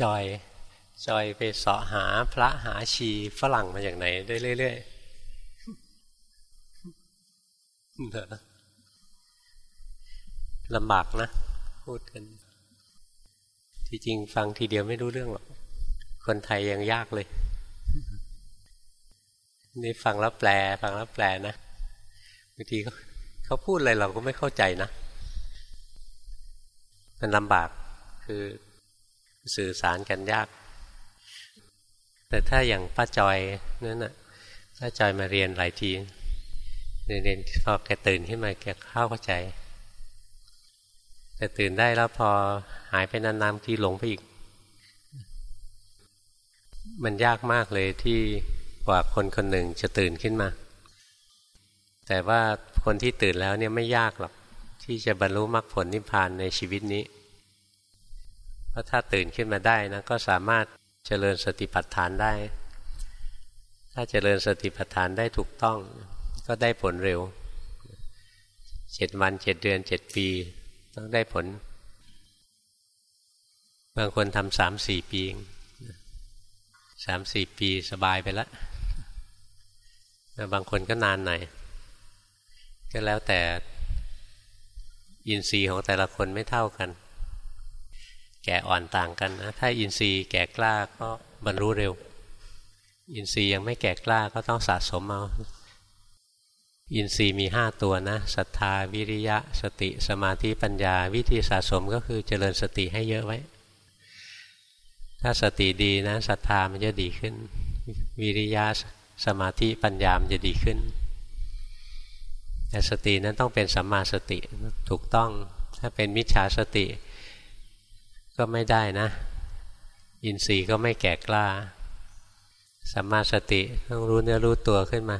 จอยจอยไปเสาะหาพระหาชีฝรั่งมาจากไหน ได้เรื่อยๆลำบากนะ พูดกัน ที่จริงฟังทีเดียวไม่รู้เรื่องหรอก คนไทยยังยากเลย นี่ฟังแล้วแปล ฟังแล้วแปลนะบางทีเขาพูดอะไรเราก็ไม่เข้าใจนะ มันลำบากคือ สื่อสารกันยาก แต่ถ้าอย่างป้าจอยนั่นน่ะป้าจอยมาเรียนหลายทีเรียนพอแกตื่นขึ้นมาแกเข้าเข้าใจ แต่ตื่นได้แล้วพอหายไปนานๆที่หลงไปอีก มันยากมากเลยที่กว่าคนคนหนึ่งจะตื่นขึ้นมา แต่ว่าคนที่ตื่นแล้วเนี่ยไม่ยากหรอกที่จะบรรลุมรรคผลนิพพานในชีวิตนี้ เพราะถ้าตื่นขึ้นมาได้นะก็สามารถเจริญสติปัฏฐานได้ ถ้าเจริญสติปัฏฐานได้ถูกต้อง ก็ได้ผลเร็วเจ็ดวันเจ็ดเดือนเจ็ดปี ต้องได้ผล บางคนทำสามสี่ปีสามสี่ปีสบายไปแล้วแต่บางคนก็นานหน่อยก็แล้วแต่อินทรีย์ของแต่ละคนไม่เท่ากัน แก่อ่อนต่างกันนะ ถ้าอินทรีย์แก่กล้าก็บรรลุเร็ว อินทรีย์ยังไม่แก่กล้าก็ต้องสะสมเอาอินทรีย์มีห้าตัวนะศรัทธาวิริยะ สติสมาธิปัญญา วิธีสะสมก็คือเจริญสติให้เยอะไว้ ถ้าสติดีนะศรัทธามันจะดีขึ้น วิริยะสมาธิปัญญามันจะดีขึ้น แต่สตินั้นต้องเป็นสัมมาสติถูกต้องถ้าเป็นมิจฉาสติ ก็ไม่ได้นะ อินทรีย์ก็ไม่แก่กล้าสัมมาสติต้องรู้เนื้อรู้ตัวขึ้นมา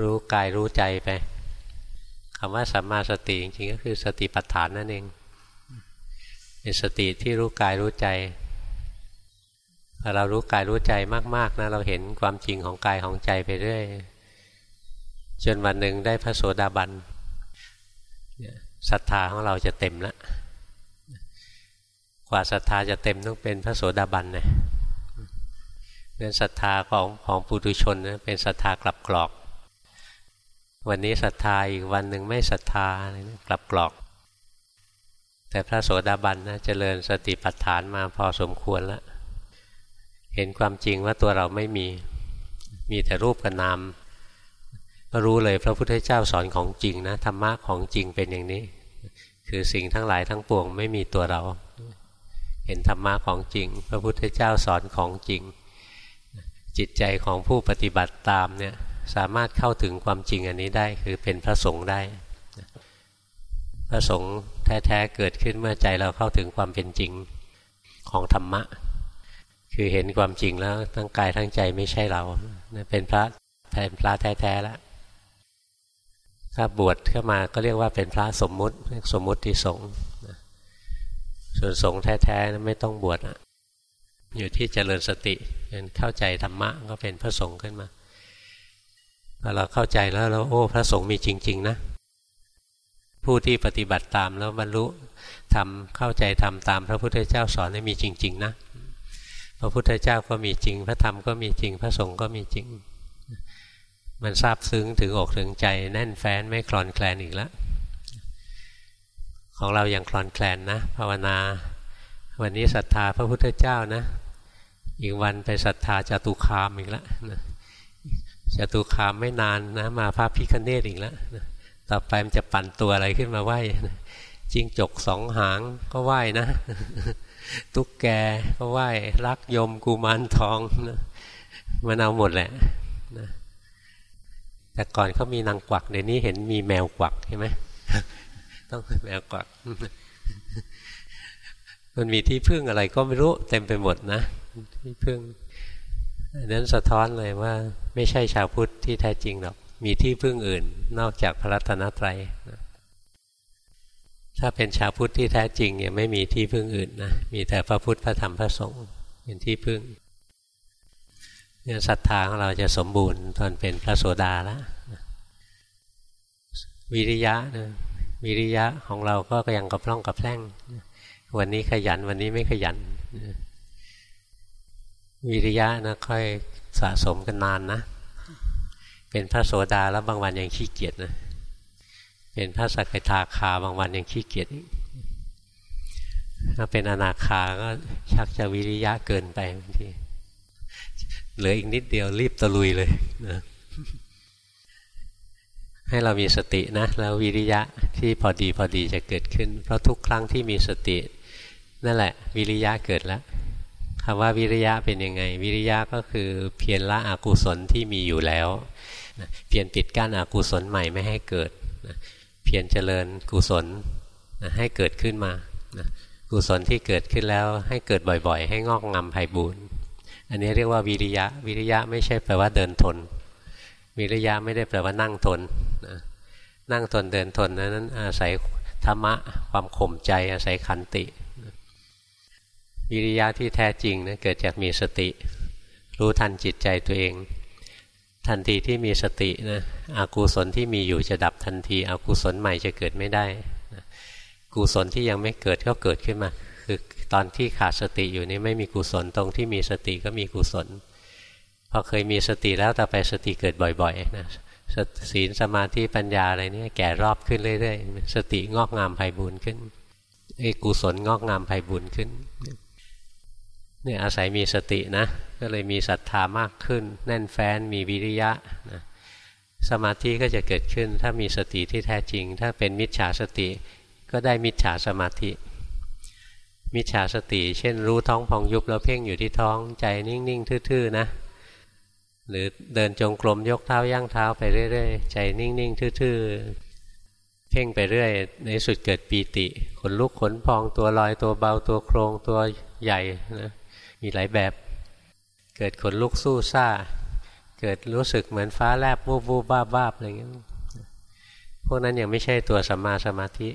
รู้กายรู้ใจไปคำว่าสัมมาสติจริงๆก็คือสติปัฏฐานนั่นเองเป็นสติที่รู้กายรู้ใจพอเรารู้กายรู้ใจมาก ๆนะเราเห็นความจริงของกายของใจไปเรื่อยจนวันหนึ่งได้พระโสดาบันศรัทธาของเราจะเต็มแล้ว ว่าศรัทธาจะเต็มต้องเป็นพระโสดาบันนะเป็นศรัทธาของของปุถุชนนะเป็นศรัทธากลับกรอก วันนี้ศรัทธาอีกวันหนึ่งไม่ศรัทธากลับกรอก แต่พระโสดาบันนะเจริญสติปัฏฐานมาพอสมควรแล้วเห็นความจริงว่าตัวเราไม่มี มีแต่รูปกับนามรู้เลยพระพุทธเจ้าสอนของจริงนะธรรมะของจริงเป็นอย่างนี้ คือสิ่งทั้งหลายทั้งปวงไม่มีตัวเรา เห็นธรรมะของจริง พระพุทธเจ้าสอนของจริง จิตใจของผู้ปฏิบัติตามเนี่ยสามารถเข้าถึงความจริงอันนี้ได้คือเป็นพระสงฆ์ได้ พระสงฆ์แท้ๆเกิดขึ้นเมื่อใจเราเข้าถึงความเป็นจริงของธรรมะ คือเห็นความจริงแล้วทั้งกายทั้งใจไม่ใช่เราเป็นพระเป็นพระแท้ๆแล้วถ้าบวชเข้ามาก็เรียกว่าเป็นพระสมมุติสมมุติที่สงฆ์ ส่วนสงฆ์แท้ๆไม่ต้องบวชอะอยู่ที่เจริญสติเข้าใจธรรมะก็เป็นพระสงฆ์ขึ้นมาพอเราเข้าใจแล้วเราโอ้ พระสงฆ์มีจริง ๆ นะ ผู้ที่ปฏิบัติตามแล้วบรรลุทำเข้าใจทำตามพระพุทธเจ้าสอนให้มีจริง ๆ นะ พระพุทธเจ้าก็มีจริง พระธรรมก็มีจริง พระสงฆ์ก็มีจริง มันซาบซึ้งถึงอกถึงใจแน่นแฟ้นไม่คลอนแคลนอีกแล้ว ของเราอย่างคลอนแคลนนะภาวนา วันนี้ศรัทธาพระพุทธเจ้านะ อีกวันไปศรัทธาจตุคามอีกแล้วนะจตุคามไม่นานนะมาพระพิคเนตอีกแล้วนะต่อไปมันจะปั่นตัวอะไรขึ้นมาไหวนะจิงจกสองหางก็ไหวนะ ตุ๊กแกก็ไหวรักยมกูมารทองนะมันเอาหมดแหละนะแต่ก่อนเขามีนางกวักเดี๋ยวนี้เห็นมีแมวกวักใช่ไหม ต้องแมวกวักมันมีที่พึ่งอะไรก็ไม่รู้เต็มไปหมดนะ ที่พึ่งนั้นสะท้อนเลยว่า ไม่ใช่ชาวพุทธที่แท้จริงหรอก มีที่พึ่งอื่น นอกจากพระรัตนตรัยนะถ้าเป็นชาวพุทธที่แท้จริงเนี่ยไม่มีที่พึ่งอื่นนะ มีแต่พระพุทธพระธรรมพระสงฆ์เป็นที่พึ่งเนี่ยศรัทธาของเราจะสมบูรณ์ตอนเป็นพระโสดาแล้ววิริยะนะ วิริยะของเราก็ยังกระพร่องกระแพร่ง วันนี้ขยันวันนี้ไม่ขยัน วิริยะนะค่อยสะสมกันนานนะ เป็นพระโสดาแล้วบางวันยังขี้เกียจนะ เป็นพระสักทาคาบางวันยังขี้เกียจถ้าเป็นอนาคาก็ชักจะวิริยะเกินไปบางทีเหลืออีกนิดเดียวรีบตะลุยเลยนะ ให้เรามีสตินะแล้ววิริยะที่พอดีพอดีจะเกิดขึ้น เพราะทุกครั้งที่มีสติ นั่นแหละ วิริยะเกิดแล้วคำว่าวิริยะเป็นยังไง วิริยะก็คือเพียรละอกุศลที่มีอยู่แล้วเพียรปิดกั้นอกุศลใหม่ไม่ให้เกิดเพียรเจริญกุศลให้เกิดขึ้นมากุศลที่เกิดขึ้นแล้วให้เกิดบ่อยๆ ให้งอกงามไพ่บูรณ์อันนี้เรียกว่าวิริยะ วิริยะไม่ใช่แปลว่าเดินทน วิริยะไม่ได้แปลว่านั่งทน นั่งทนเดินทนนั้นอาศัยธรรมะความข่มใจอาศัยขันติวิริยะที่แท้จริงนะเกิดจากมีสติ รู้ทันจิตใจตัวเอง ทันทีที่มีสตินะอากุศลที่มีอยู่จะดับทันทีอากุศลใหม่จะเกิดไม่ได้กุศลที่ยังไม่เกิดก็เกิดขึ้นมา คือตอนที่ขาดสติอยู่นี่ไม่มีกุศลตรงที่มีสติก็มีกุศลพอเคยมีสติแล้วต่อไปสติเกิดบ่อยๆนะ ศีลสมาธิปัญญาอะไรนี่แก่รอบขึ้นเรื่อยๆ สติงอกงามไพ่บุญขึ้นไอ้กุศลงอกงามไพ่บุญขึ้นเนี่ยอาศัยมีสตินะก็เลยมีศรัทธามากขึ้น แน่นแฟ้นมีวิริยะนะสมาธิก็จะเกิดขึ้น ถ้ามีสติที่แท้จริง ถ้าเป็นมิจฉาสติก็ได้มิจฉาสมาธิ มิจฉาสติ เช่นรู้ท้องพองยุบแล้วเพ่งอยู่ที่ท้องใจนิ่งๆ ทื่อๆนะ หรือเดินจงกรมยกเท้าย่างเท้าไปเรื่อยๆ ใจนิ่งๆ ทื่อๆ เพ่งไปเรื่อย ในสุดเกิดปีติ ขนลุกขนพองตัวลอยตัวเบาตัวโครงตัวใหญ่นะมีหลายแบบ เกิดขนลุกสู้ซ่า เกิดรู้สึกเหมือนฟ้าแลบวูบวูบบ้าบ้าอะไรเงี้ยพวกนั้นยังไม่ใช่ตัวสัมมาสมาธิ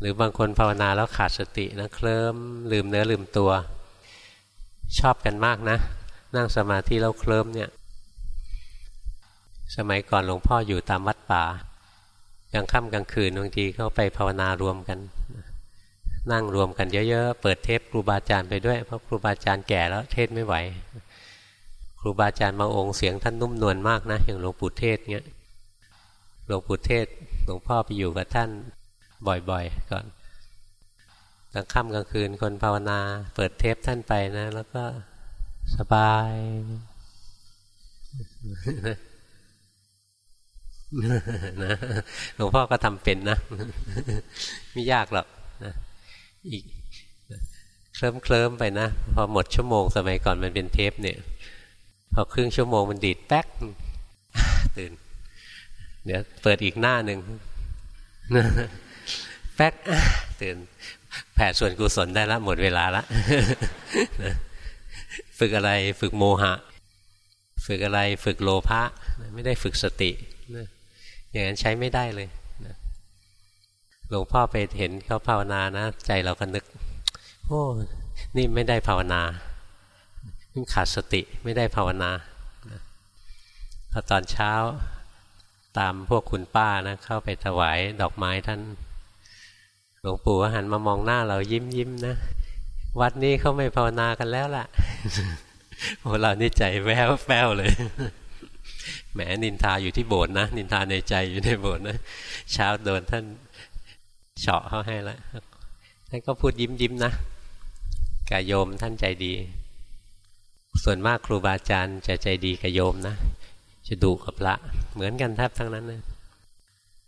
หรือบางคนภาวนาแล้วขาดสตินะเคลิ้มลืมเนื้อลืมตัว ชอบกันมากนะ นั่งสมาธิแล้วเคลิ้มเนี่ย สมัยก่อนหลวงพ่ออยู่ตามวัดป่ากลางค่ำกลางคืนบางทีเขาไปภาวนารวมกัน นั่งรวมกันเยอะๆ เปิดเทปครูบาอาจารย์ไปด้วย เพราะครูบาอาจารย์แก่แล้วเทศไม่ไหว ครูบาอาจารย์มาองค์เสียงท่านนุ่มนวลมากนะ อย่างหลวงปู่เทศเงี้ยหลวงปู่เทศหลวงพ่อไปอยู่กับท่านบ่อยๆ ก่อนกลางค่ำกลางคืนคนภาวนา เปิดเทปท่านไปนะ แล้วก็ สบายนะหลวงพ่อก็ทำเป็นนะ ไม่ยากหรอกนะอีกเคลิ้มเคลิ้มไปนะ พอหมดชั่วโมงสมัยก่อนมันเป็นเทปเนี่ย พอครึ่งชั่วโมงมันดีดแป๊กตื่น เดี๋ยวเปิดอีกหน้าหนึ่งแป๊กตื่น แผ่ส่วนกุศลได้ล้วหมดเวลาละ ฝึกอะไรฝึกโมหะ ฝึกอะไรฝึกโลภะไม่ได้ฝึกสติอย่างนั้นใช้ไม่ได้เลยหลวงพ่อไปเห็นเขาภาวนานะ ใจเราก็นึก โอ้นี่ไม่ได้ภาวนาขาดสติไม่ได้ภาวนาพอตอนเช้าตามพวกคุณป้านะเข้าไปถวายดอกไม้ท่าน หลวงปู่หันมามองหน้าเรายิ้มยิ้มนะ วัดนี้เขาไม่ภาวนากันแล้วล่ะโอ้เรานี่ใจแววแววเลย แหมนินทาอยู่ที่โบสถ์นะ นินทาในใจอยู่ในโบสถ์นะ เช้าโดนท่านเฉาะเขาให้แล้วท่านก็พูดยิ้มยิ้มนะกายโยมท่านใจดี ส่วนมากครูบาอาจารย์จะใจดีกับโยมนะ จะดุกับพระ เหมือนกันแทบทั้งนั้นนะ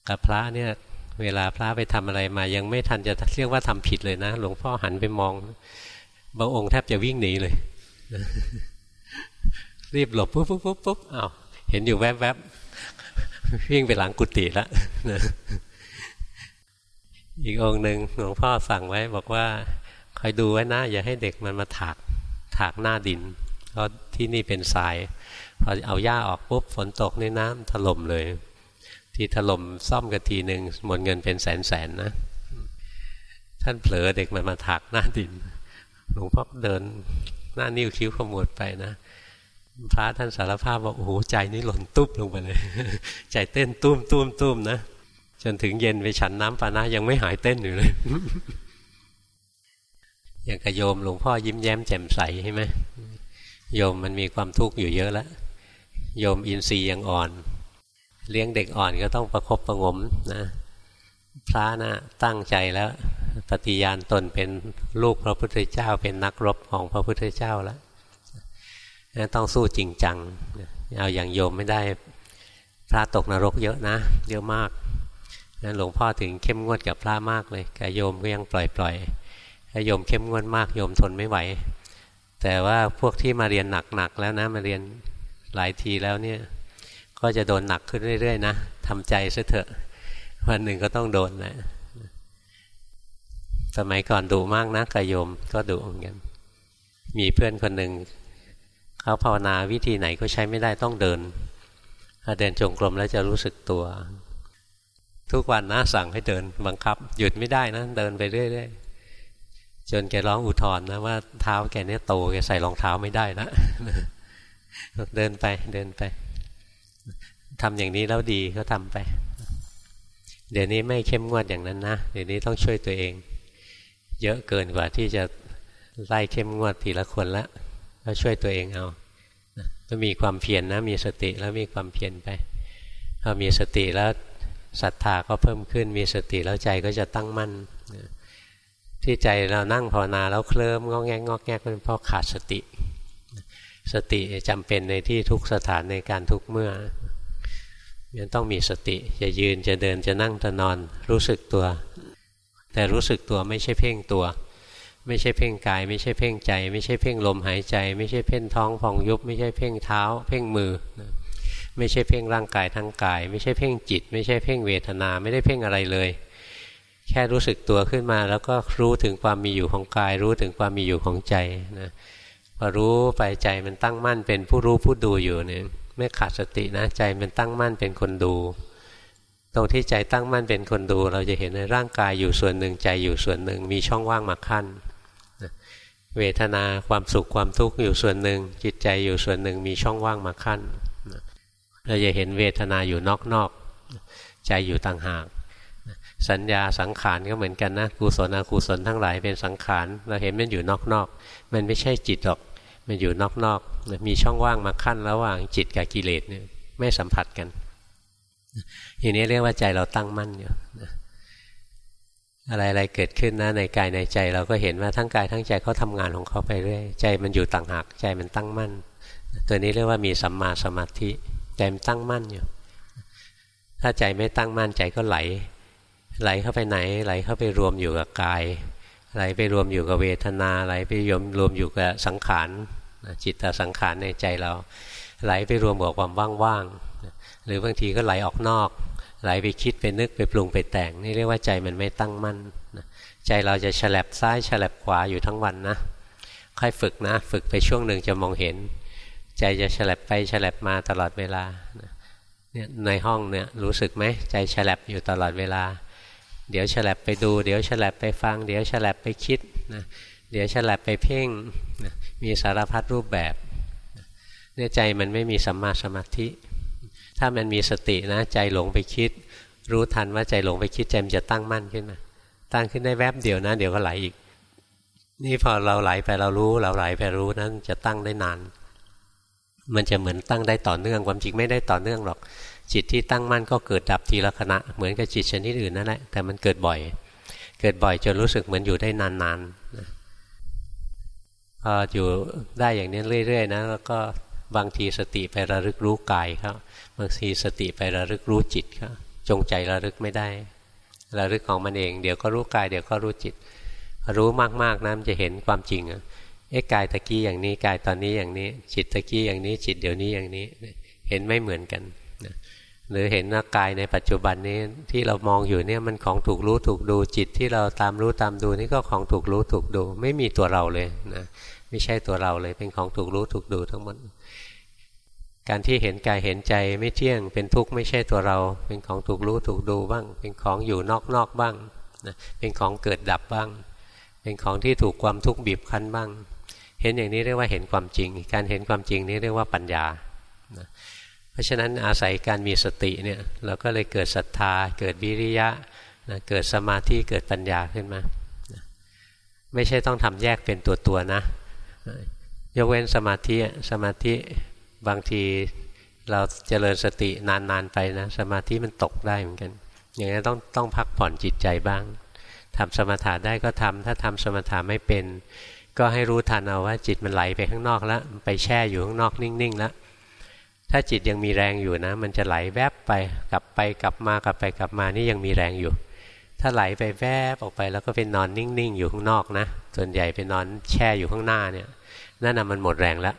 กับพระเนี่ย เวลาพระไปทำอะไรมา ยังไม่ทันจะเรียกว่าทำผิดเลยนะ หลวงพ่อหันไปมอง บางองค์แทบจะวิ่งหนีเลยรีบหลบปุ๊บปุ๊บปุ๊บปุ๊บอ้าวเห็นอยู่แวบแวบวิ่งไปหลังกุฏิละอีกองค์หนึ่งหลวงพ่อสั่งไว้ บอกว่าคอยดูไว้นะอย่าให้เด็กมันมาถากถากหน้าดิน เพราะที่นี่เป็นทรายพอเอาหญ้าออกปุ๊บฝนตกในน้ำถล่มเลย ที่ถล่มซ่อมกันทีหนึ่งหมดเงินเป็นแสนแสนนะ ท่านเผลอเด็กมันมาถักหน้าดินหลวงพ่อเดินหน้านิ้วคิ้วขมวดไปนะพระท่านสารภาพว่าโอ้โหใจนี่หล่นตุ้มลงไปเลย ใจเต้นตุ้มตุ้มตุ้มนะจนถึงเย็นไปฉันน้ำปานะยังไม่หายเต้นอยู่เลย อย่างกระโยมหลวงพ่อยิ้มแย้มแจ่มใสใช่ไหมโยมมันมีความทุกข์อยู่เยอะแล้วโยมอินทรีย์ยังอ่อน เลี้ยงเด็กอ่อนก็ต้องประครบประงมนะพระนะตั้งใจแล้วปฏิญาณตนเป็นลูกพระพุทธเจ้า เป็นนักรบของพระพุทธเจ้าแล้วต้องสู้จริงจังเอาอย่างโยมไม่ได้พระตกนรกเยอะนะ เยอะมากนั้นหลวงพ่อถึงเข้มงวดกับพระมากเลยแต่โยมก็ยังปล่อยปล่อยถ้าโยมเข้มงวดมากโยมทนไม่ไหว แต่ว่าพวกที่มาเรียนหนักๆแล้วนะมาเรียนหลายทีแล้วเนี่ย ก็จะโดนหนักขึ้นเรื่อยๆนะทำใจซะเถอะ วันหนึ่งก็ต้องโดนนะสมัยก่อนดุมากนะกโยมก็ดุเหมือนกันมีเพื่อนคนหนึ่งเขาภาวนาวิธีไหนก็ใช้ไม่ได้ต้องเดินถ้าเดินจงกรมแล้วจะรู้สึกตัว ทุกวันนะสั่งให้เดินบังคับ หยุดไม่ได้นะเดินไปเรื่อยๆจนแกร้องอุทธรนะว่าเท้าแกเนี่ยโตแกใส่รองเท้าไม่ได้นะเดินไปเดินไป ทำอย่างนี้แล้วดีก็ทำไป เดี๋ยวนี้ไม่เข้มงวดอย่างนั้นนะ เดี๋ยวนี้ต้องช่วยตัวเอง เยอะเกินกว่าที่จะไล่เข้มงวดทีละคนละก็ช่วยตัวเองเอาก็มีความเพียรนนะ มีสติแล้วมีความเพียรไปพอมีสติแล้วศรัทธาก็เพิ่มขึ้น มีสติแล้วใจก็จะตั้งมั่น ที่ใจเรานั่งภาวนาแล้วเคลิ้มงอแงงอแงเป็นเพราะขาดสติ สติจำเป็นในที่ทุกสถานในการทุกเมื่อ ยังต้องมีสติจะยืนจะเดินจะนั่งจะนอน รู้สึกตัว แต่รู้สึกตัวไม่ใช่เพ่งตัว ไม่ใช่เพ่งกาย ไม่ใช่เพ่งใจ ไม่ใช่เพ่งลมหายใจ ไม่ใช่เพ่งท้องพองยุบ ไม่ใช่เพ่งเท้า เพ่งมือ ไม่ใช่เพ่งร่างกายทั้งกาย ไม่ใช่เพ่งจิต ไม่ใช่เพ่งเวทนาไม่ได้เพ่งอะไรเลย แค่รู้สึกตัวขึ้นมาแล้วก็รู้ถึงความมีอยู่ของกาย รู้ถึงความมีอยู่ของใจนะพอรู้ไปใจมันตั้งมั่นเป็นผู้รู้ผู้ดูอยู่เนี่ย ไม่ขาดสตินะใจมันตั้งมั่นเป็นคนดู ตรงที่ใจตั้งมั่นเป็นคนดู เราจะเห็นในร่างกายอยู่ส่วนหนึ่งใจอยู่ส่วนหนึ่ง มีช่องว่างมาขั้นเวทนาความสุขความทุกข์อยู่ส่วนหนึ่ง จิตใจอยู่ส่วนหนึ่งมีช่องว่างมาขั้นเราจะเห็นเวทนาอยู่นอกๆใจอยู่ต่างหากสัญญาสังขารก็เหมือนกันนะกุศลอกุศลทั้งหลายเป็นสังขารเราเห็นมันอยู่นอกๆ มันไม่ใช่จิตหรอก มันอยู่นอกๆมีช่องว่างมาขั้นระหว่างจิตกับกิเลสเนี่ยไม่สัมผัสกัน อย่างนี้เรียกว่าใจเราตั้งมั่นอยู่อะไรๆเกิดขึ้นนะในกายในใจเราก็เห็นว่าทั้งกายทั้งใจเขาทางานของเขาไปเรื่อยใจมันอยู่ต่างหากใจมันตั้งมั่น ตัวนี้เรียกว่ามีสัมมาสมาธิใจมันตั้งมั่นอยู่ ถ้าใจไม่ตั้งมั่นใจก็ไหล ไหลเข้าไปไหน ไหลเข้าไปรวมอยู่กับกาย ไหลไปรวมอยู่กับเวทนาไหลไปรวมรวมอยู่กับสังขาร จิตตสังขารในใจเรา ไหลไปรวมกับความว่างๆหรือบางทีก็ไหลออกนอก ไหลไปคิดไปนึกไปปรุงไปแต่ง นี่เรียกว่าใจมันไม่ตั้งมั่นใจเราจะฉลับซ้ายฉลับขวาอยู่ทั้งวันนะค่อยฝึกนะ ฝึกไปช่วงหนึ่งจะมองเห็น ใจจะฉลับไปฉลับมาตลอดเวลาเนี่ยในห้องเนี่ยรู้สึกไหมใจฉลับอยู่ตลอดเวลา เดี๋ยวฉลับไปดู เดี๋ยวฉลับไปฟัง เดี๋ยวฉลับไปคิดนะเดี๋ยวฉลับไปเพ่งนะ มีสารพัดรูปแบบเนี่ยใจมันไม่มีสัมมาสมาธิ ถ้ามันมีสตินะใจหลงไปคิด รู้ทันว่าใจหลงไปคิดใจมันจะตั้งมั่นขึ้นมา ตั้งขึ้นได้แวบเดียวนะ เดี๋ยวก็ไหลอีก นี่พอเราไหลไปเรารู้ เราไหลไปรู้นั้นจะตั้งได้นาน มันจะเหมือนตั้งได้ต่อเนื่องความจริงไม่ได้ต่อเนื่องหรอก จิตที่ตั้งมั่นก็เกิดดับทีละขณะเหมือนกับจิตชนิดอื่นนั่นแหละแต่มันเกิดบ่อย เกิดบ่อยจนรู้สึกเหมือนอยู่ได้นานๆ พออยู่ได้อย่างนี้เรื่อยๆนะแล้วก็บางทีสติไประลึกรู้กายครับบางทีสติไประลึกรู้จิตครับจงใจระลึกไม่ได้ระลึกของมันเอง เดี๋ยวก็รู้กายเดี๋ยวก็รู้จิต รู้มากๆนะมันจะเห็นความจริงอะเอ๊ะกายตะกี้อย่างนี้กายตอนนี้อย่างนี้ จิตตะกี้อย่างนี้จิตเดี๋ยวนี้อย่างนี้ เห็นไม่เหมือนกัน หรือเห็นว่ากายในปัจจุบันนี้ที่เรามองอยู่เนี่ยมันของถูกรู้ถูกดูจิตที่เราตามรู้ตามดูนี่ก็ของถูกรู้ถูกดู ไม่มีตัวเราเลยนะไม่ใช่ตัวเราเลยเป็นของถูกรู้ถูกดูทั้งหมดการที่เห็นกายเห็นใจไม่เที่ยง เป็นทุกข์ไม่ใช่ตัวเรา เป็นของถูกรู้ถูกดูบ้าง เป็นของอยู่นอกๆบ้างนะเป็นของเกิดดับบ้าง เป็นของที่ถูกความทุกข์บีบคั้นบ้าง เห็นอย่างนี้เรียกว่าเห็นความจริง การเห็นความจริงนี้เรียกว่าปัญญา ราะฉะนั้นอาศัยการมีสติเนี่ยเราก็เลยเกิดศรัทธา เกิดวิริยะนะเกิดสมาธิเกิดปัญญาขึ้นมา ไม่ใช่ต้องทำแยกเป็นตัวตัวนะ ยกเว้นสมาธิสมาธิบางทีเราเจริญสตินาน ๆ ไปนะ สมาธิมันตกได้เหมือนกัน อย่างนี้ต้องต้องพักผ่อนจิตใจบ้างทำสมถะได้ก็ทำถ้าทำสมถะไม่เป็น ก็ให้รู้ทันเอาว่าจิตมันไหลไปข้างนอกแล้วไปแช่อยู่ข้างนอกนิ่งๆแล้ว ถ้าจิตยังมีแรงอยู่นะ มันจะไหลแวบไปกลับไปกลับมากลับไปกลับมานี่ยังมีแรงอยู่ ถ้าไหลไปแวบออกไปแล้วก็เป็นนอนนิ่งๆอยู่ข้างนอกนะ ส่วนใหญ่ไปนอนแช่อยู่ข้างหน้าเนี่ยนั่นน่ะมันหมดแรงแล้ว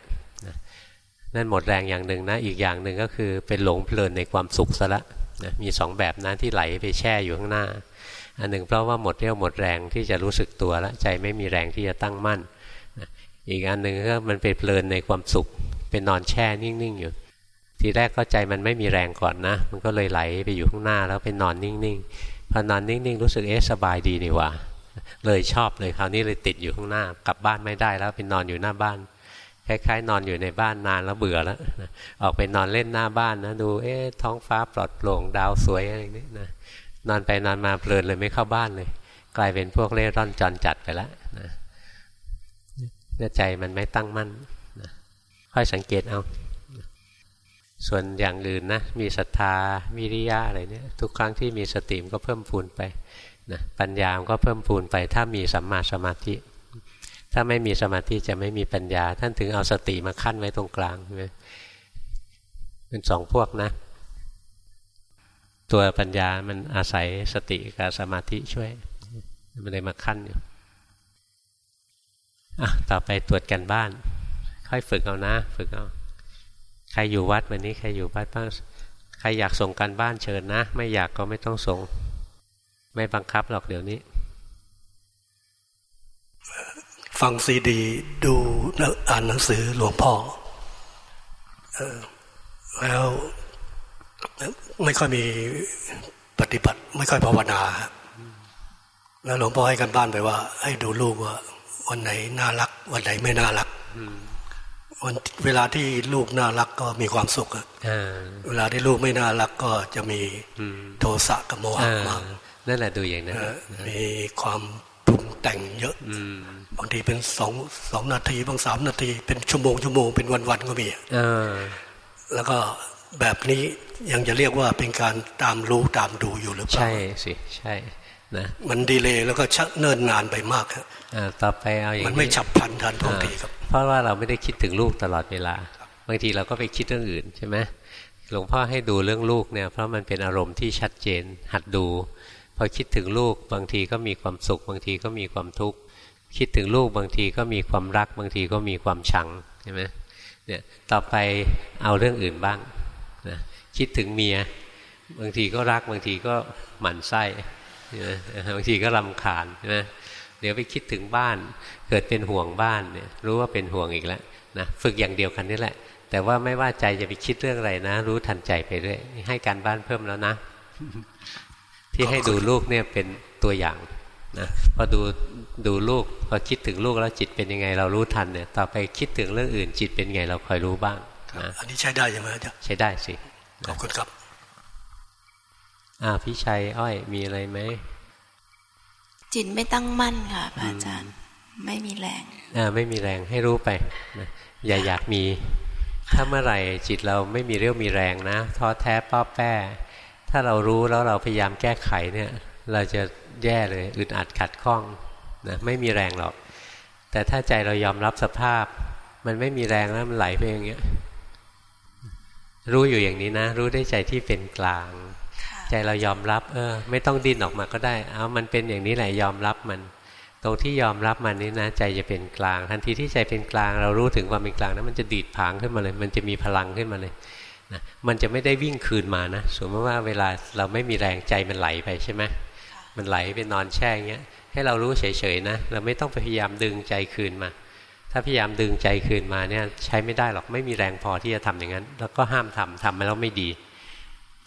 นั่นหมดแรงอย่างหนึ่งนะ อีกอย่างหนึ่งก็คือเป็นหลงเพลินในความสุขซะละนะมีสองแบบนะที่ไหลไปแช่อยู่ข้างหน้า อันหนึ่งเพราะว่าหมดเรี่ยวหมดแรงที่จะรู้สึกตัวแล้วใจไม่มีแรงที่จะตั้งมั่นอีกอันหนึ่งก็มันไปเพลินในความสุขเป็นนอนแช่นิ่งๆอยู่ ทีแรกก็ใจมันไม่มีแรงก่อนนะ มันก็เลยไหลไปอยู่ข้างหน้าแล้วเป็นอนนิ่งๆพอนอนนิ่งๆรู้สึกเอ๊ะสบายดีนี่ว่าเลยชอบเลยคราวนี้เลยติดอยู่ข้างหน้ากลับบ้านไม่ได้แล้วเป็นอนอยู่หน้าบ้านคล้ายๆ นอนอยู่ในบ้านนานแล้วเบื่อแล้วออกไปนอนเล่นหน้าบ้านนะดูเอ๊ะท้องฟ้าปลอดโปร่งดาวสวยอะไรนี้นะนอนไปนอนมาเพลินเลยไม่เข้าบ้านเลย กลายเป็นพวกเล่ร่อนจรจัดไปแล้วนะเนื้อใจมันไม่ตั้งมั่นนะค่อยสังเกตเอา ส่วนอย่างอื่นนะมีศรัทธาวิริยะอะไรเนี่ยทุกครั้งที่มีสติมก็เพิ่มพูนไปนะปัญญามก็เพิ่มพูนไป ถ้ามีสัมมาสมาธิ ถ้าไม่มีสมาธิจะไม่มีปัญญา ท่านถึงเอาสติมาขั้นไว้ตรงกลางใช่ไหมเป็นสองพวกนะ ตัวปัญญามันอาศัยสติกับสมาธิช่วย มันเลยมาขั้นอยู่อะต่อไปตรวจกันบ้าน ค่อยฝึกเอานะ ฝึกเอา ใครอยู่วัดวันนี้ใครอยู่วัดบ้างใครอยากส่งกันบ้านเชิญนะ ไม่อยากก็ไม่ต้องส่ง ไม่บังคับหรอกเดี๋ยวนี้ ฟังซีดี ดูอ่านหนังสือหลวงพ่อแล้วไม่ค่อยมีปฏิบัติ ไม่ค่อยภาวนา แล้วหลวงพ่อให้กันบ้านไปว่า ให้ดูลูกว่า วันไหนน่ารัก วันไหนไม่น่ารัก วันเวลาที่ลูกน่ารักก็มีความสุขเวลาที่ลูกไม่น่ารักก็จะมีโทสะกับโมหะมากนั่นแหละดูอย่างนั้นมีความปรุงแต่งเยอะบางทีเป็นสองสองนาทีบางสามนาที เป็นชั่วโมงชั่วโมงเป็นวันวันก็มีแล้วก็แบบนี้ยังจะเรียกว่าเป็นการตามรู้ตามดูอยู่หรือเปล่าใช่สิใช่ นะมันดีเลยแล้วก็ชักเนิ่นนานไปมากครับต่อไปเอาอย่างมันไม่ฉับพลันทันท่วงทีครับ เพราะว่าเราไม่ได้คิดถึงลูกตลอดเวลา บางทีเราก็ไปคิดเรื่องอื่นใช่ไหมหลวงพ่อให้ดูเรื่องลูกเนี่ยเพราะมันเป็นอารมณ์ที่ชัดเจน หัดดู พอคิดถึงลูกบางทีก็มีความสุข บางทีก็มีความทุกข์คิดถึงลูกบางทีก็มีความรัก บางทีก็มีความชังใช่ไหมเนี่ยต่อไปเอาเรื่องอื่นบ้างนะคิดถึงเมีย บางทีก็รักบางทีก็หมั่นไส้ บางทีก็รำคาญใช่ไหมเดี๋ยวไปคิดถึงบ้าน เกิดเป็นห่วงบ้านเนี่ยรู้ว่าเป็นห่วงอีกแล้วนะฝึกอย่างเดียวกันนี่แหละ แต่ว่าไม่ว่าใจจะไปคิดเรื่องอะไรนะ รู้ทันใจไปเรื่อยให้การบ้านเพิ่มแล้วนะ ที่ให้ดูลูกเนี่ยเป็นตัวอย่างนะพอดูดูลูกพอคิดถึงลูกแล้วจิตเป็นยังไง เรารู้ทันเนี่ยต่อไปคิดถึงเรื่องอื่นจิตเป็นไงเราคอยรู้บ้างนะอันนี้ใช้ได้ใช่ไหมอาจารย์ใช้ได้สิขอบคุณครับ อ่าพี่ชัยอ้อยมีอะไรไหมจิตไม่ตั้งมั่นค่ะพระอาจารย์ ไม่มีแรงอ่าไม่มีแรงให้รู้ไปนะอย่าอยากมี ถ้าเมื่อไหร่จิตเราไม่มีเรี่ยวมีแรงนะท้อแท้ป้อแป้ ถ้าเรารู้แล้วเราพยายามแก้ไขเนี่ย เราจะแย่เลยอึดอัดขัดข้องนะไม่มีแรงหรอก แต่ถ้าใจเรายอมรับสภาพ มันไม่มีแรงแล้วมันไหลไปอย่างเงี้ยรู้อยู่อย่างนี้นะ รู้ได้ใจที่เป็นกลาง ใจเรายอมรับ เออ ไม่ต้องดิ้นออกมาก็ได้ เอามันเป็นอย่างนี้แหละยอมรับมัน ตรงที่ยอมรับมันนี่นะใจจะเป็นกลาง ทันทีที่ใจเป็นกลาง เรารู้ถึงความเป็นกลางนะมันจะดีดผางขึ้นมาเลย มันจะมีพลังขึ้นมาเลยนะมันจะไม่ได้วิ่งคืนมานะสมมติว่าเวลาเราไม่มีแรงใจมันไหลไปใช่ไหมมันไหลไปนอนแช่เงี้ยให้เรารู้เฉยๆนะ เราไม่ต้องพยายามดึงใจคืนมา ถ้าพยายามดึงใจคืนมาเนี่ยใช้ไม่ได้หรอกไม่มีแรงพอที่จะทำอย่างนั้น แล้วก็ห้ามทำทำมาแล้วไม่ดี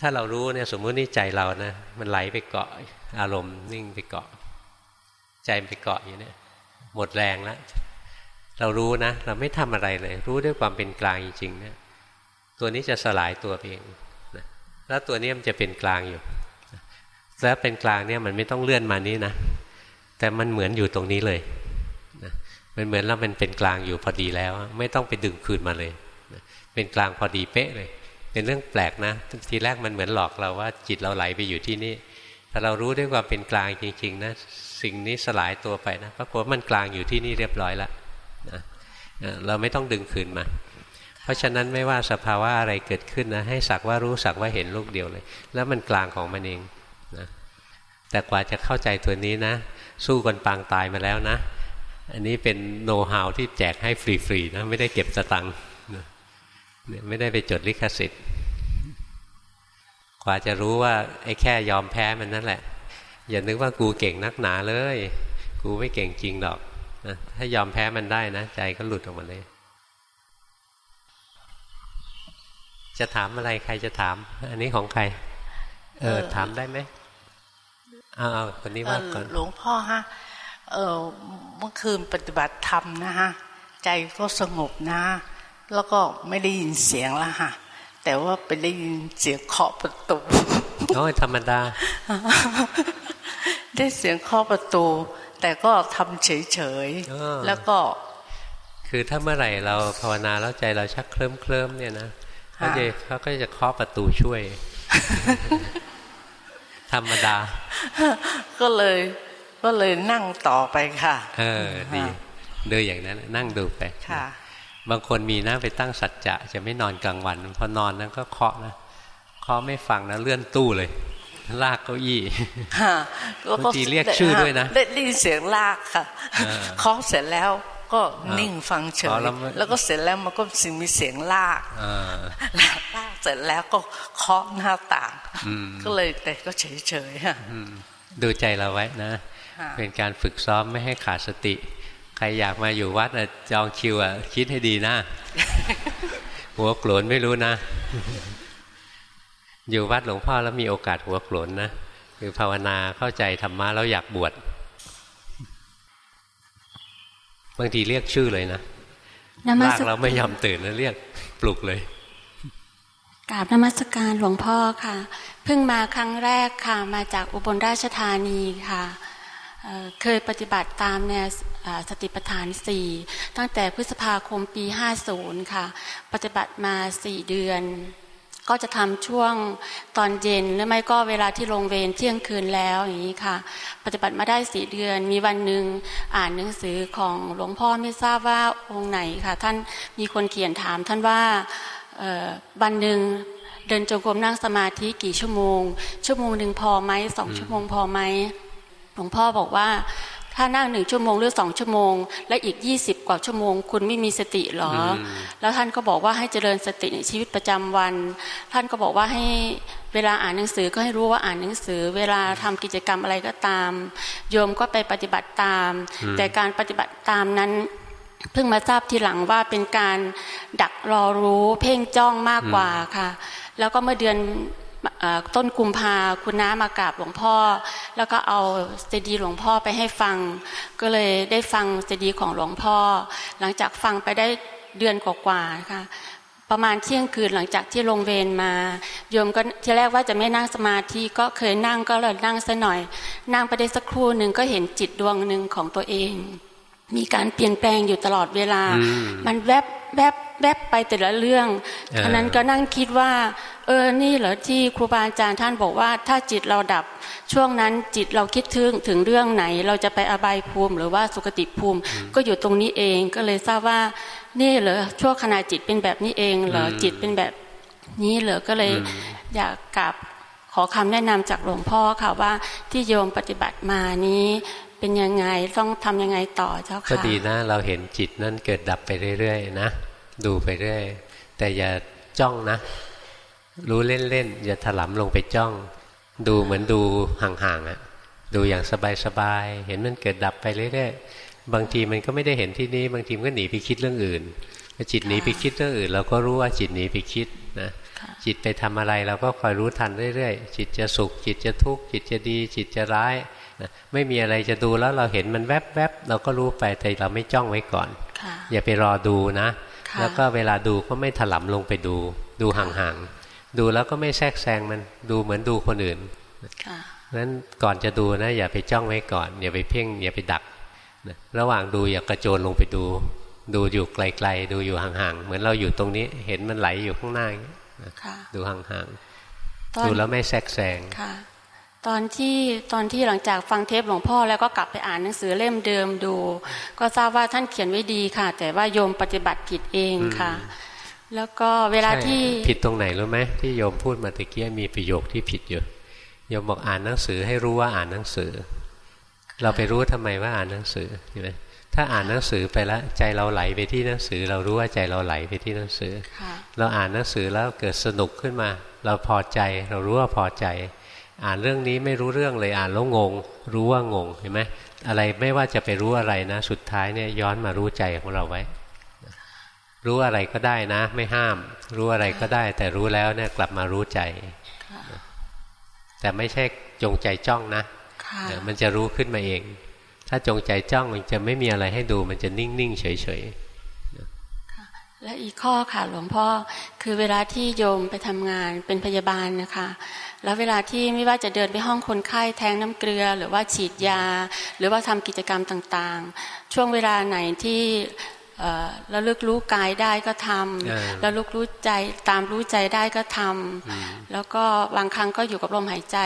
ถ้าเรารู้เนี่ยสมมุตินี่ใจเรานะมันไหลไปเกาะอารมณ์นิ่งไปเกาะ ใจไปเกาะอย่างนี้หมดแรงแล้วเรารู้นะ เราไม่ทำอะไรเลย รู้ด้วยความเป็นกลางจริงๆเนี่ยตัวนี้จะสลายตัวเองนะแล้วตัวนี้มันจะเป็นกลางอยู่แล้วเป็นกลางเนี่ยมันไม่ต้องเลื่อนมานี้นะแต่มันเหมือนอยู่ตรงนี้เลยมันเหมือนเราเป็นเป็นกลางอยู่พอดีแล้ว ไม่ต้องไปดึงคืนมาเลยเป็นกลางพอดีเป๊ะเลย เป็นเรื่องแปลกนะทีแรกมันเหมือนหลอกเราว่าจิตเราไหลไปอยู่ที่นี่ถ้าเรารู้ด้วยความเป็นกลางจริง ๆ นะ สิ่งนี้สลายตัวไปนะปรากฏมันกลางอยู่ที่นี่เรียบร้อยแล้วนะเราไม่ต้องดึงคืนมา เพราะฉะนั้นไม่ว่าสภาวะอะไรเกิดขึ้นนะให้สักว่ารู้สักว่าเห็นลูกเดียวเลย แล้วมันกลางของมันเองนะแต่กว่าจะเข้าใจตัวนี้นะ สู้กันปางตายมาแล้วนะ อันนี้เป็นโน้ตฮาวที่แจกให้ฟรีๆนะไม่ได้เก็บสตังค์ ไม่ได้ไปจดลิขสิทธิ์กว่าจะรู้ว่าไอ้แค่ยอมแพ้มันนั่นแหละ อย่านึกว่ากูเก่งนักหนาเลย กูไม่เก่งจริงหรอกนะถ้ายอมแพ้มันได้นะ ใจก็หลุดออกมาเลย จะถามอะไรใครจะถาม อันนี้ของใคร เออ ถามได้ไหมเอาเอาคนนี้ว่าก่อนหลวงพ่อฮะเออเมื่อคืนปฏิบัติธรรมนะฮะ ใจก็สงบนะ แล้วก็ไม่ได้ยินเสียงแล้วฮะแต่ว่าไปได้ยินเสียงเคาะประตูโอ้ยธรรมดา ได้เสียงเคาะประตู แต่ก็ทำเฉยๆแล้วก็ คือถ้าเมื่อไหร่เราภาวนาแล้วใจเราชักเคลิ้มเคลิ้มเนี่ยนะเขาจะเขาก็จะเคาะประตูช่วย ธรรมดา ก็เลยก็เลยนั่งต่อไปค่ะ เออดีดูอย่างนั้นนั่งดูไปค่ะ บางคนมีนะไปตั้งสัจจะจะไม่นอนกลางวันพอนอนนั้นก็เคาะนะเคาะไม่ฟังนะเลื่อนตู้เลย ลากเก้าอี้บางทีเรียกชื่อด้วยนะได้ยินเสียงลากค่ะเคาะเสร็จแล้วก็นิ่งฟังเฉยแล้วก็เสร็จแล้วมันก็สิ่งมีเสียงลากลากเสร็จแล้วก็เคาะหน้าต่างก็เลยแต่ก็เฉยเฉยค่ะดูใจเราไว้นะ เป็นการฝึกซ้อมไม่ให้ขาดสติใค รอยากมาอยู่วัดจองคิวอะคิดให้ดีนะหัวโกรนไม่รู้นะ อยู่วัดหลวงพ่อแล้วมีโอกาสหัวโกรนนะคือภาวนาเข้าใจธรรมะแล้วอยากบวชบางทีเรียกชื่อเลยนะลากเราไม่ยอมตื่นแล้วเรียกปลุกเลยกราบนมัสการหลวงพ่อค่ะ เพิ่งมาครั้งแรกค่ะ มาจากอุบลราชธานีค่ะ เคยปฏิบัติตามแนวสติปัฏฐานสี่ตั้งแต่พฤษภาคมปี 50 ค่ะ ปฏิบัติมาสี่เดือน ก็จะทำช่วงตอนเย็นหรือไม่ก็เวลาที่ลงเวรเที่ยงคืนแล้วอย่างนี้ค่ะ ปฏิบัติมาได้สี่เดือน มีวันหนึ่งอ่านหนังสือของหลวงพ่อไม่ทราบว่าองค์ไหนค่ะ ท่านมีคนเขียนถามท่านว่าวันหนึ่งเดินจงกรมนั่งสมาธิกี่ชั่วโมง ชั่วโมงหนึ่งพอไหมสองชั่วโมงพอไหม หลวงพ่อบอกว่า ถ้านั่งหนึ่งชั่วโมงหรือสองชั่วโมง และอีกยี่สิบกว่าชั่วโมง คุณไม่มีสติหรอ แล้วท่านก็บอกว่าให้เจริญสติในชีวิตประจำวัน ท่านก็บอกว่าให้เวลาอ่านหนังสือก็ให้รู้ว่าอ่านหนังสือ เวลาทำกิจกรรมอะไรก็ตาม โยมก็ไปปฏิบัติตาม แต่การปฏิบัติตามนั้นเพิ่งมาทราบทีหลังว่าเป็นการดักรอรู้เพ่งจ้องมากกว่าค่ะ แล้วก็เมื่อเดือน ต้นกุมภาคุณน้ามากราบหลวงพ่อ แล้วก็เอาเจดีหลวงพ่อไปให้ฟัง ก็เลยได้ฟังเจดีของหลวงพ่อ หลังจากฟังไปได้เดือนกว่าๆค่ะประมาณเที่ยงคืนหลังจากที่ลงเวรมาโยมก็ที่แรกว่าจะไม่นั่งสมาธิก็เคยนั่งก็เลยนั่งซะหน่อย นั่งไปได้สักครู่หนึ่งก็เห็นจิตดวงหนึ่งของตัวเอง มีการเปลี่ยนแปลงอยู่ตลอดเวลา มันแวบแวบ แวบไปแต่ละเรื่องอันนั้นก็นั่งคิดว่า เออนี่เหรอที่ครูบาอาจารย์ท่านบอกว่า ถ้าจิตเราดับ ช่วงนั้นจิตเราคิดถึงถึงเรื่องไหน เราจะไปอบายภูมิ หรือว่าสุคติภูมิ ก็อยู่ตรงนี้เองก็เลยทราบว่า นี่เหรอช่วงขณะจิตเป็นแบบนี้เองเหรอจิตเป็นแบบนี้เหรอก็เลยอยากกลับขอคำแนะนำจากหลวงพ่อค่ะว่าที่โยมปฏิบัติมานี้เป็นยังไงต้องทำยังไงต่อเจ้าค่ะก็ดีนะเราเห็นจิตนั้นเกิดดับไปเรื่อยๆนะ ดูไปเรื่อยแต่อย่าจ้องนะ รู้เล่นๆอย่าถลำลงไปจ้อง ดูเหมือนดูห่างๆอะ่ะ ดูอย่างสบายๆเห็นมันเกิดดับไปเรื่อยๆบางทีมันก็ไม่ได้เห็นที่นี้ บางทีมันก็หนีไปคิดเรื่องอื่นพอจิตหนีไปคิดเรื่องอื่น เราก็รู้ว่าจิตหนีไปคิดนะจิตไปทำอะไรเราก็คอยรู้ทันเรื่อยๆ จิตจะสุข จิตจะทุกข์จิตจะดี จิตจะร้ายนะไม่มีอะไรจะดูแล้วเราเห็นมันแวบๆเราก็รู้ไปแต่เราไม่จ้องไว้ก่อน อย่าไปรอดูนะ แล้วก็เวลาดูก็ไม่ถลำลงไปดู ดูห่างๆดูแล้วก็ไม่แทรกแซงมันดูเหมือนดูคนอื่นนั้นก่อนจะดูนะ อย่าไปจ้องไว้ก่อน อย่าไปเพ่ง อย่าไปดักระหว่างดูอย่ากระโจนลงไปดู ดูอยู่ไกลๆ ดูอยู่ห่างๆ เหมือนเราอยู่ตรงนี้ เห็นมันไหลอยู่ข้างหน้าดูห่างๆ ดูแล้วไม่แทรกแซง ตอนที่ตอนที่หลังจากฟังเทปหลวงพ่อแล้วก็กลับไปอ่านหนังสือเล่มเดิมดู ก็ทราบว่าท่านเขียนไว้ดีค่ะ แต่ว่าโยมปฏิบัติผิดเองค่ะ แล้วก็เวลาที่ผิดตรงไหนรู้ไหมที่โยมพูดมาตะเกียมีประโยคที่ผิดอยู่โยมบอกอ่านหนังสือให้รู้ว่าอ่านหนังสือ เราไปรู้ทำไมว่าอ่านหนังสือใช่ไหมถ้าอ่านหนังสือไปแล้วใจเราไหลไปที่หนังสือ เรารู้ว่าใจเราไหลไปที่หนังสือ เราอ่านหนังสือแล้วเกิดสนุกขึ้นมา เราพอใจ เรารู้ว่าพอใจ อ่านเรื่องนี้ไม่รู้เรื่องเลยอ่านแล้วงง รู้ว่างงเห็นไหมอะไรไม่ว่าจะไปรู้อะไรนะ สุดท้ายเนี่ยย้อนมารู้ใจของเราไว้ รู้อะไรก็ได้นะ ไม่ห้าม รู้อะไรก็ได้ แต่รู้แล้วเนี่ยกลับมารู้ใจ แต่ไม่ใช่จงใจจ้องนะมันจะรู้ขึ้นมาเอง ถ้าจงใจจ้องมันจะไม่มีอะไรให้ดู มันจะนิ่งๆเฉยๆและอีกข้อค่ะหลวงพ่อคือเวลาที่โยมไปทำงานเป็นพยาบาลนะคะ แล้วเวลาที่ไม่ว่าจะเดินไปห้องคนไข้แทงน้ำเกลือ หรือว่าฉีดยา หรือว่าทำกิจกรรมต่างๆ ช่วงเวลาไหนที่แล้วลึกรู้กายได้ก็ทำแล้วลึกรู้ใจตามรู้ใจได้ก็ทำแล้วก็บางครั้งก็อยู่กับลมหายใจ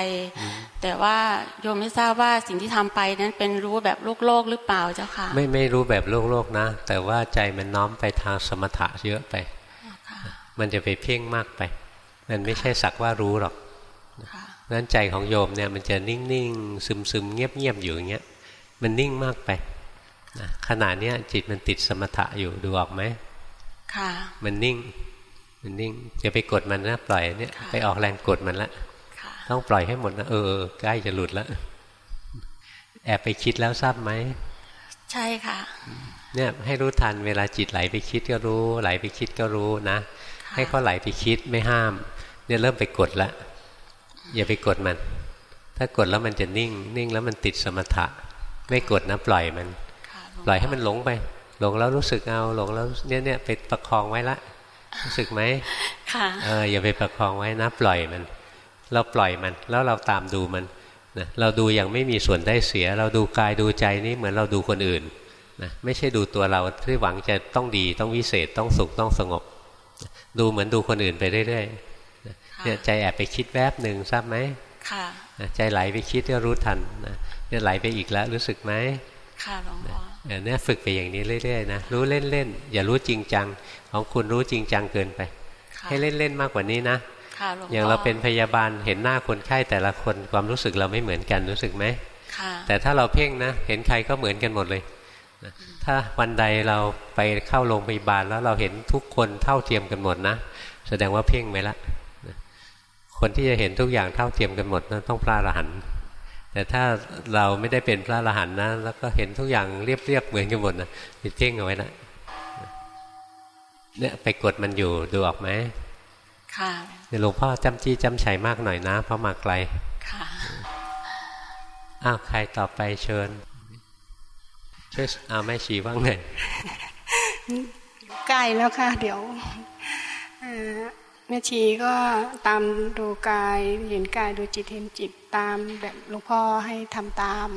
แต่ว่าโยมไม่ทราบว่าสิ่งที่ทำไปนั้นเป็นรู้แบบโลกโลกหรือเปล่าเจ้าค่ะไม่ไม่รู้แบบโลกโลกนะ แต่ว่าใจมันน้อมไปทางสมถะเยอะไป มันจะไปเพ่งมากไป มันไม่ใช่สักว่ารู้หรอก นั้นใจของโยมเนี่ยมันจะนิ่งๆ ซึมๆ เงียบๆ อยู่อย่างเงี้ย มันนิ่งมากไปนะขณะเนี้ยจิตมันติดสมถะอยู่ดูออกไหมค่ะ มันนิ่ง มันนิ่งจะไปกดมันนะปล่อยเนี่ยไปออกแรงกดมันละต้องปล่อยให้หมดนะเออใกล้จะหลุดแล้วแอบไปคิดแล้วทราบไหมใช่ค่ะ เนี่ยให้รู้ทันเวลาจิตไหลไปคิดก็รู้ ไหลไปคิดก็รู้นะ ให้เขาไหลไปคิดไม่ห้าม เนี่ยเริ่มไปกดแล้ว อย่าไปกดมัน ถ้ากดแล้วมันจะนิ่ง นิ่งแล้วมันติดสมถะ ไม่กดนะปล่อยมัน ปล่อยให้มันหลงไป หลงแล้วรู้สึกเอา หลงแล้วเนี่ยเนี่ยไปประคองไว้ละ รู้สึกไหมค่ะเอออย่าไปประคองไว้นะ ปล่อยมัน เราปล่อยมัน แล้วเราตามดูมันนะเราดูอย่างไม่มีส่วนได้เสีย เราดูกายดูใจนี่เหมือนเราดูคนอื่นนะไม่ใช่ดูตัวเราที่หวังจะต้องดีต้องวิเศษต้องสุขต้องสงบ ดูเหมือนดูคนอื่นไปเรื่อยๆ เนี่ยใจแอบไปคิดแวบหนึ่งทราบไหมค่ะใจไหลไปคิดก็รู้ทันเนี่ยไหลไปอีกแล้วรู้สึกไหมค่ะหลวงพ่อเนี่ยฝึกไปอย่างนี้เรื่อยๆนะรู้เล่นๆอย่ารู้จริงจัง ของคุณรู้จริงจังเกินไป ให้เล่นๆมากกว่านี้นะอย่างเราเป็นพยาบาลเห็นหน้าคนไข้แต่ละคนความรู้สึกเราไม่เหมือนกันรู้สึกไหมแต่ถ้าเราเพ่งนะ เห็นใครก็เหมือนกันหมดเลยถ้าวันใดเราไปเข้าโรงพยาบาลแล้วเราเห็นทุกคนเท่าเทียมกันหมดนะ แสดงว่าเพ่งไปละ คนที่จะเห็นทุกอย่างเท่าเทียมกันหมดนั้นต้องพระอรหันต์แต่ถ้าเราไม่ได้เป็นพระอรหันต์นะ แล้วก็เห็นทุกอย่างเรียบๆเหมือนกันหมดนะติดเพ่งเอาไว้นะเนี่ยไปกดมันอยู่ดูออกไหมค่ะหลวงพ่อจำจี้จำชัยมากหน่อยนะเพราะมาไกลค่ะอ้าวใครต่อไปเชิญช่วยเอาแม่ชีว่างหน่อยใกล้แล้วค่ะ เดี๋ยว แม่ชีก็ตามดูกายเห็นกายดูจิตเห็นจิตตามแบบหลวงพ่อให้ทำตาม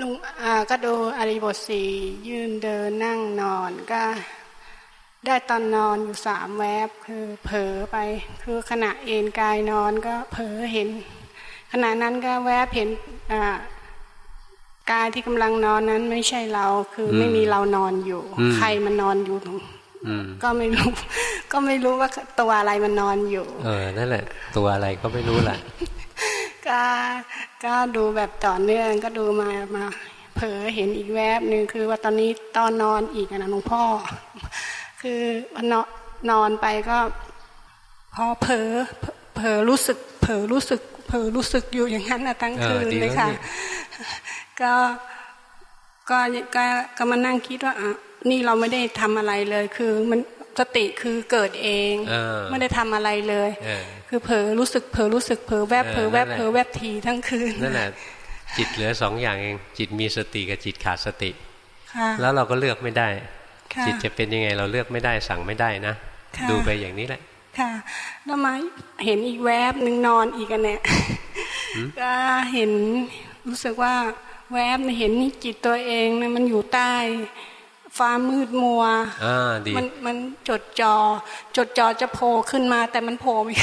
ลุงก็ดูอริบทสี่ยืนเดินนั่งนอนก็ได้ตอนนอนอยู่สามแวบคือเผลอไปคือขณะเอนกายนอนก็เผลอเห็น ขณะนั้นก็แวบเห็นกายที่กำลังนอนนั้นไม่ใช่เราคือไม่มีเรานอนอยู่ ใครมันนอนอยู่ ก็ไม่รู้ ก็ไม่รู้ว่าตัวอะไรมันนอนอยู่ เออ นั่นแหละ ตัวอะไรก็ไม่รู้แหละก็ก็ดูแบบต่อเนื่องก็ดูมามาเผลอเห็นอีกแวบหนึ่งคือว่าตอนนี้ตอนนอนอีกนะหลวงพ่อ คือพอนนอนไปก็ พอเผลอเผลอรู้สึก เผลอรู้สึก เผลอรู้สึกอยู่อย่างนั้นนะตั้งคืนเลยค่ะ ก็ก็ก็ก็มานั่งคิดว่าอะ นี่เราไม่ได้ทำอะไรเลย คือมันสติคือเกิดเองไม่ได้ทำอะไรเลย คือเผลอรู้สึกเผลอรู้สึกเผลอแวบเผลอแวบเผลอแวบทีทั้งคืนนั่นแหละจิตเหลือสองอย่างเอง จิตมีสติกับจิตขาดสติแล้วเราก็เลือกไม่ได้ จิตจะเป็นยังไงเราเลือกไม่ได้สั่งไม่ได้นะดูไปอย่างนี้แหละ ค่ะแล้วมาเห็นอีกแวบหนึ่งนอนอีกอันเนี่ยก็เห็นรู้สึกว่าแวบเห็นจิตตัวเองนะมันอยู่ใต้ ฟ้ามืดมัวอ่าดีมันมันจดจอ จดจอจะโผล่ขึ้นมา แต่มันโผล่ไม่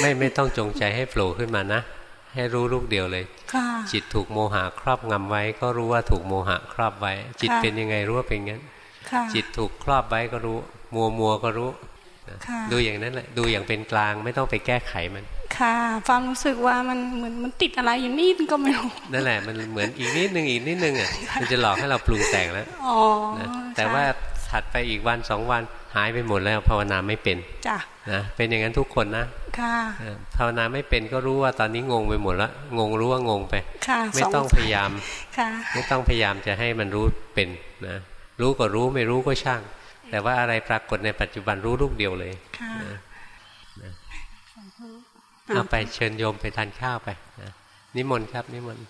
ไม่ไม่ต้องจงใจให้โผล่ขึ้นมานะ ให้รู้ลูกเดียวเลยจิตถูกโมหะครอบงำไว้ ก็รู้ว่าถูกโมหะครอบไว้ จิตเป็นยังไงรู้ว่าเป็นงั้นจิตถูกครอบไว้ก็รู้ มัวมัวก็รู้ดูอย่างนั้นแหละดูอย่างเป็นกลางไม่ต้องไปแก้ไขมัน ค่ะความรู้สึกว่ามันเหมือนมันติดอะไรอยู่นิดก็ไม่รู้นั่นแหละมันเหมือนอีกนิดนึงอีกนิดนึงอะมันจะหลอกให้เราปรุงแต่งแล้วแต่ว่าถัดไปอีกวันสองวันหายไปหมดแล้วภาวนาไม่เป็นจ้ะนะเป็นอย่างนั้นทุกคนนะค่ะภาวนาไม่เป็นก็รู้ว่าตอนนี้งงไปหมดแล้วงงรู้ว่างงไป ไม่ต้องพยายามไม่ต้องพยายามจะให้มันรู้เป็นนะรู้ก็รู้ไม่รู้ก็ช่าง แต่ว่าอะไรปรากฏในปัจจุบันรู้ลูกเดียวเลย เอาไปเชิญโยมไปทานข้าวไปนิมนต์ครับนิมนต์